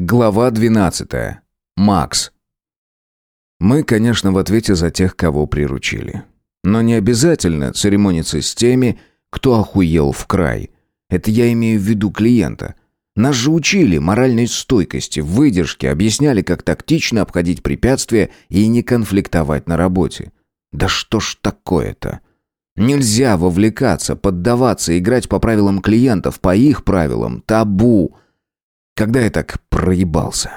Глава 12. Макс. Мы, конечно, в ответе за тех, кого приручили. Но не обязательно церемониться с теми, кто охуел в край. Это я имею в виду клиента. Нас же учили моральной стойкости, выдержке, объясняли, как тактично обходить препятствия и не конфликтовать на работе. Да что ж такое-то? Нельзя вовлекаться, поддаваться, играть по правилам клиентов, по их правилам. Табу. Когда я так проебался?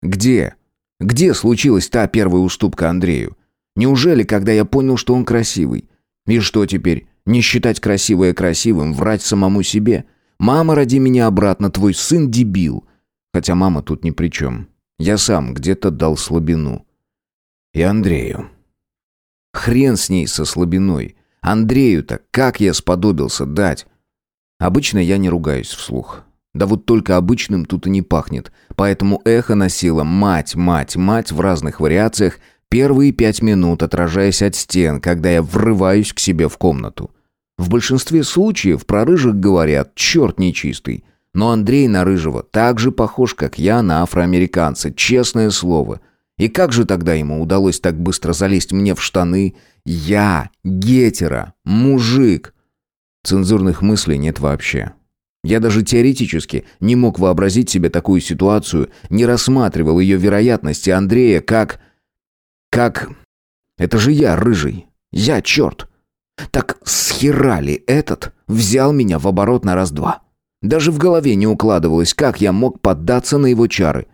Где? Где случилась та первая уступка Андрею? Неужели, когда я понял, что он красивый? И что теперь? Не считать красивое красивым, врать самому себе? Мама, роди меня обратно, твой сын дебил. Хотя мама тут ни при чем. Я сам где-то дал слабину. И Андрею. Хрен с ней со слабиной. Андрею-то как я сподобился дать? Обычно я не ругаюсь вслух. Да вот только обычным тут и не пахнет. Поэтому эхо носило «мать, мать, мать» в разных вариациях первые пять минут, отражаясь от стен, когда я врываюсь к себе в комнату. В большинстве случаев про рыжих говорят «черт нечистый». Но Андрей на рыжего так же похож, как я на афроамериканца, честное слово. И как же тогда ему удалось так быстро залезть мне в штаны? Я, гетера, мужик. Цензурных мыслей нет вообще. Я даже теоретически не мог вообразить себе такую ситуацию, не рассматривал ее вероятности Андрея как... Как... Это же я, рыжий. Я, черт. Так схера ли этот взял меня в оборот на раз-два? Даже в голове не укладывалось, как я мог поддаться на его чары.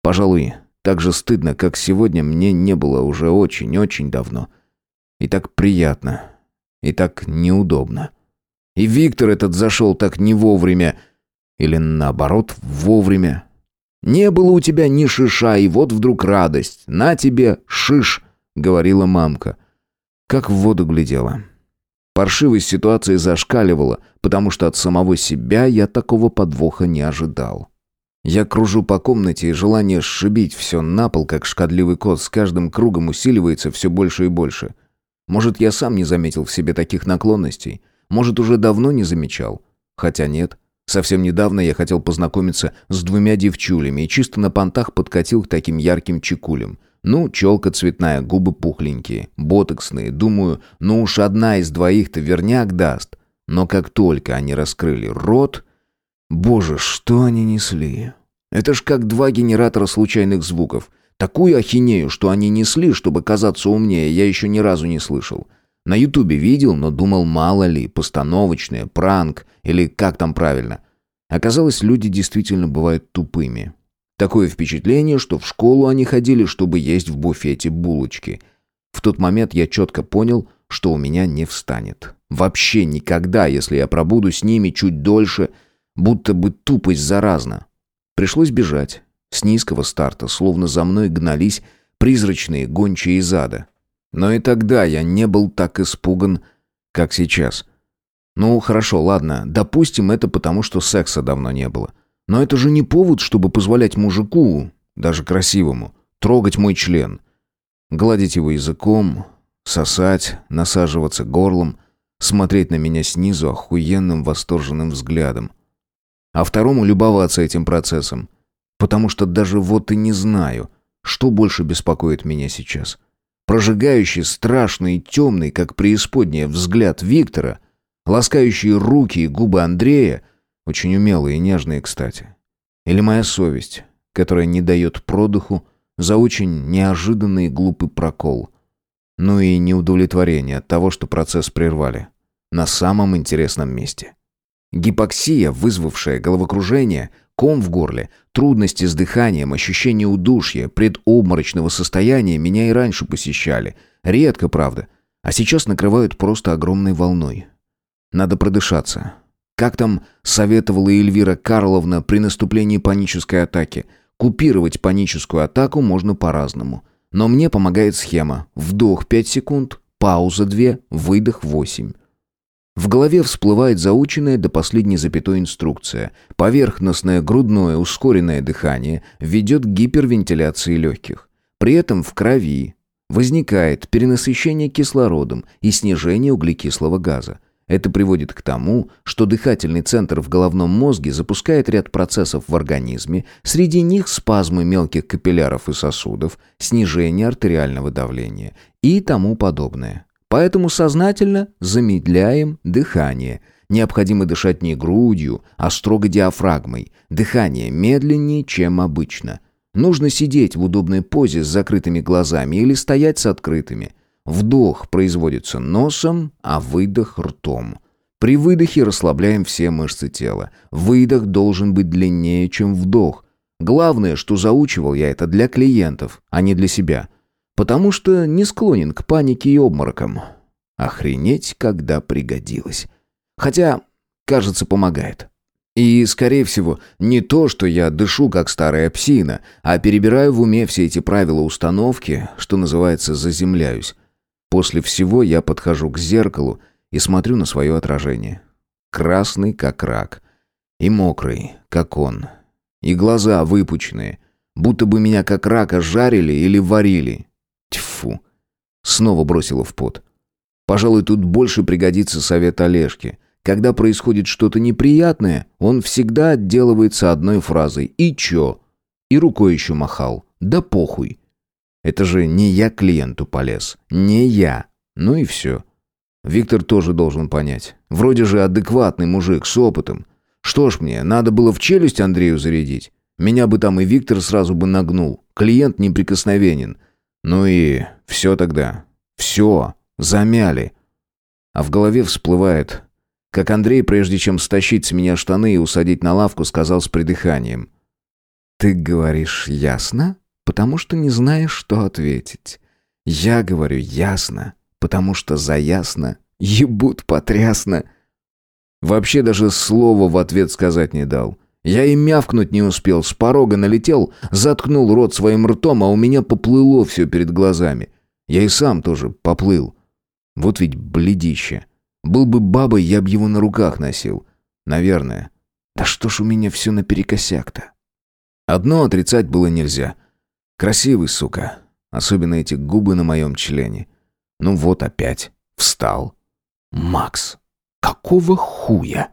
Пожалуй, так же стыдно, как сегодня, мне не было уже очень-очень давно. И так приятно. И так неудобно. И Виктор этот зашел так не вовремя. Или наоборот, вовремя. «Не было у тебя ни шиша, и вот вдруг радость. На тебе шиш», — говорила мамка. Как в воду глядела. Паршивость ситуации зашкаливала, потому что от самого себя я такого подвоха не ожидал. Я кружу по комнате, и желание сшибить все на пол, как шкадливый кот, с каждым кругом усиливается все больше и больше. Может, я сам не заметил в себе таких наклонностей. Может, уже давно не замечал? Хотя нет. Совсем недавно я хотел познакомиться с двумя девчулями и чисто на понтах подкатил к таким ярким чекулям. Ну, челка цветная, губы пухленькие, ботоксные. Думаю, ну уж одна из двоих-то верняк даст. Но как только они раскрыли рот... Боже, что они несли? Это ж как два генератора случайных звуков. Такую ахинею, что они несли, чтобы казаться умнее, я еще ни разу не слышал. На ютубе видел, но думал, мало ли, постановочное, пранк или как там правильно. Оказалось, люди действительно бывают тупыми. Такое впечатление, что в школу они ходили, чтобы есть в буфете булочки. В тот момент я четко понял, что у меня не встанет. Вообще никогда, если я пробуду с ними чуть дольше, будто бы тупость заразна. Пришлось бежать. С низкого старта, словно за мной гнались призрачные гончие из ада. Но и тогда я не был так испуган, как сейчас. Ну, хорошо, ладно, допустим, это потому, что секса давно не было. Но это же не повод, чтобы позволять мужику, даже красивому, трогать мой член. Гладить его языком, сосать, насаживаться горлом, смотреть на меня снизу охуенным восторженным взглядом. А второму любоваться этим процессом. Потому что даже вот и не знаю, что больше беспокоит меня сейчас — прожигающий страшный и темный, как преисподняя, взгляд Виктора, ласкающие руки и губы Андрея, очень умелые и нежные, кстати. Или моя совесть, которая не дает продыху за очень неожиданный и глупый прокол. Ну и неудовлетворение от того, что процесс прервали. На самом интересном месте. Гипоксия, вызвавшая головокружение, ком в горле, трудности с дыханием, ощущение удушья, предобморочного состояния меня и раньше посещали. Редко, правда. А сейчас накрывают просто огромной волной. Надо продышаться. Как там советовала Эльвира Карловна при наступлении панической атаки? Купировать паническую атаку можно по-разному. Но мне помогает схема. Вдох 5 секунд, пауза 2, выдох 8. В голове всплывает заученная до последней запятой инструкция. Поверхностное грудное ускоренное дыхание ведет к гипервентиляции легких. При этом в крови возникает перенасыщение кислородом и снижение углекислого газа. Это приводит к тому, что дыхательный центр в головном мозге запускает ряд процессов в организме, среди них спазмы мелких капилляров и сосудов, снижение артериального давления и тому подобное. Поэтому сознательно замедляем дыхание. Необходимо дышать не грудью, а строго диафрагмой. Дыхание медленнее, чем обычно. Нужно сидеть в удобной позе с закрытыми глазами или стоять с открытыми – Вдох производится носом, а выдох ртом. При выдохе расслабляем все мышцы тела. Выдох должен быть длиннее, чем вдох. Главное, что заучивал я это для клиентов, а не для себя. Потому что не склонен к панике и обморокам. Охренеть, когда пригодилось. Хотя, кажется, помогает. И, скорее всего, не то, что я дышу как старая псина, а перебираю в уме все эти правила установки, что называется, заземляюсь. После всего я подхожу к зеркалу и смотрю на свое отражение. Красный, как рак. И мокрый, как он. И глаза выпученные, будто бы меня как рака жарили или варили. Снова бросила в пот. Пожалуй, тут больше пригодится совет Олежки. Когда происходит что-то неприятное, он всегда отделывается одной фразой «И чё?» И рукой еще махал. «Да похуй». Это же не я клиенту полез. Не я. Ну и все. Виктор тоже должен понять. Вроде же адекватный мужик с опытом. Что ж мне, надо было в челюсть Андрею зарядить. Меня бы там и Виктор сразу бы нагнул. Клиент неприкосновенен. Ну и все тогда. Все. Замяли. А в голове всплывает, как Андрей, прежде чем стащить с меня штаны и усадить на лавку, сказал с придыханием. «Ты говоришь ясно?» потому что не знаешь, что ответить. Я говорю ясно, потому что за ясно ебут потрясно. Вообще даже слова в ответ сказать не дал. Я и мявкнуть не успел, с порога налетел, заткнул рот своим ртом, а у меня поплыло все перед глазами. Я и сам тоже поплыл. Вот ведь бледище. Был бы бабой, я б его на руках носил. Наверное. Да что ж у меня все наперекосяк-то? Одно отрицать было нельзя. Красивый, сука. Особенно эти губы на моем члене. Ну вот опять. Встал. Макс. Какого хуя?